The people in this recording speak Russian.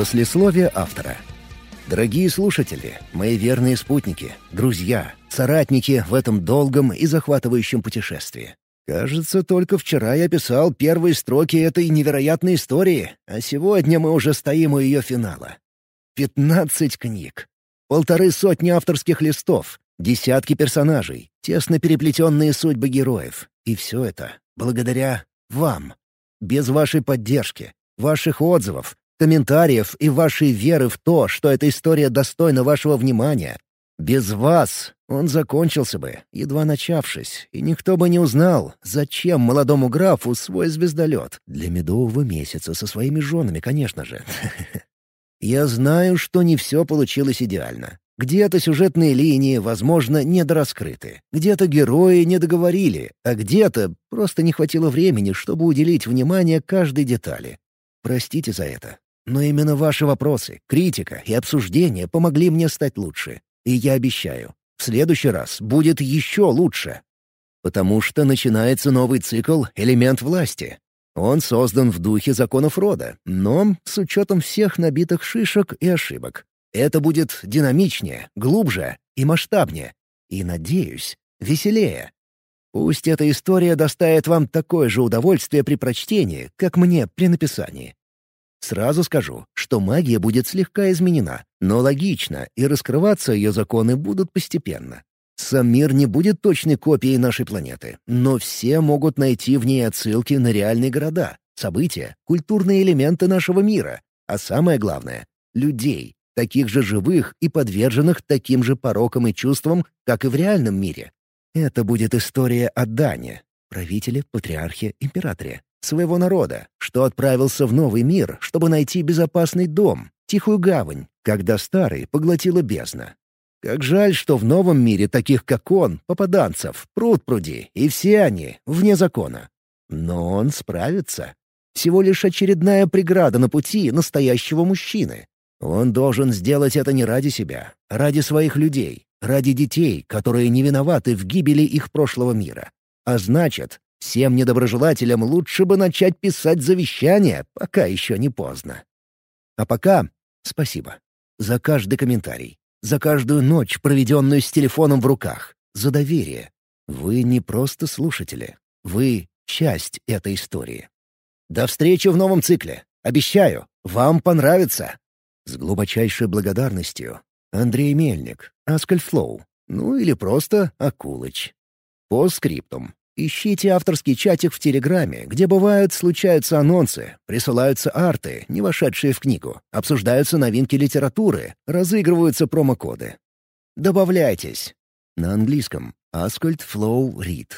Послесловие автора. Дорогие слушатели, мои верные спутники, друзья, соратники в этом долгом и захватывающем путешествии. Кажется, только вчера я писал первые строки этой невероятной истории, а сегодня мы уже стоим у ее финала. Пятнадцать книг. Полторы сотни авторских листов, десятки персонажей, тесно переплетенные судьбы героев. И все это благодаря вам. Без вашей поддержки, ваших отзывов, комментариев и вашей веры в то, что эта история достойна вашего внимания. Без вас он закончился бы, едва начавшись, и никто бы не узнал, зачем молодому графу свой звездолет. Для медового месяца со своими женами, конечно же. Я знаю, что не все получилось идеально. Где-то сюжетные линии, возможно, недораскрыты. Где-то герои не договорили, а где-то просто не хватило времени, чтобы уделить внимание каждой детали. Простите за это. Но именно ваши вопросы, критика и обсуждения помогли мне стать лучше. И я обещаю, в следующий раз будет еще лучше. Потому что начинается новый цикл «Элемент власти». Он создан в духе законов рода, но с учетом всех набитых шишек и ошибок. Это будет динамичнее, глубже и масштабнее. И, надеюсь, веселее. Пусть эта история доставит вам такое же удовольствие при прочтении, как мне при написании. Сразу скажу, что магия будет слегка изменена, но логично, и раскрываться ее законы будут постепенно. Сам мир не будет точной копией нашей планеты, но все могут найти в ней отсылки на реальные города, события, культурные элементы нашего мира, а самое главное — людей, таких же живых и подверженных таким же порокам и чувствам, как и в реальном мире. Это будет история о Дане, правителе, патриархе, императоре, своего народа, что отправился в новый мир, чтобы найти безопасный дом, тихую гавань, когда старый поглотила бездна. Как жаль, что в новом мире таких, как он, попаданцев, пруд-пруди, и все они вне закона. Но он справится. Всего лишь очередная преграда на пути настоящего мужчины. Он должен сделать это не ради себя, а ради своих людей, ради детей, которые не виноваты в гибели их прошлого мира. А значит, Всем недоброжелателям лучше бы начать писать завещание, пока еще не поздно. А пока спасибо. За каждый комментарий. За каждую ночь, проведенную с телефоном в руках. За доверие. Вы не просто слушатели. Вы — часть этой истории. До встречи в новом цикле. Обещаю, вам понравится. С глубочайшей благодарностью. Андрей Мельник, Аскальд Флоу. Ну или просто Акулыч. По скриптум. Ищите авторский чатик в Телеграме, где бывают, случаются анонсы, присылаются арты, не вошедшие в книгу, обсуждаются новинки литературы, разыгрываются промокоды. Добавляйтесь. На английском. Ascult Flow Read.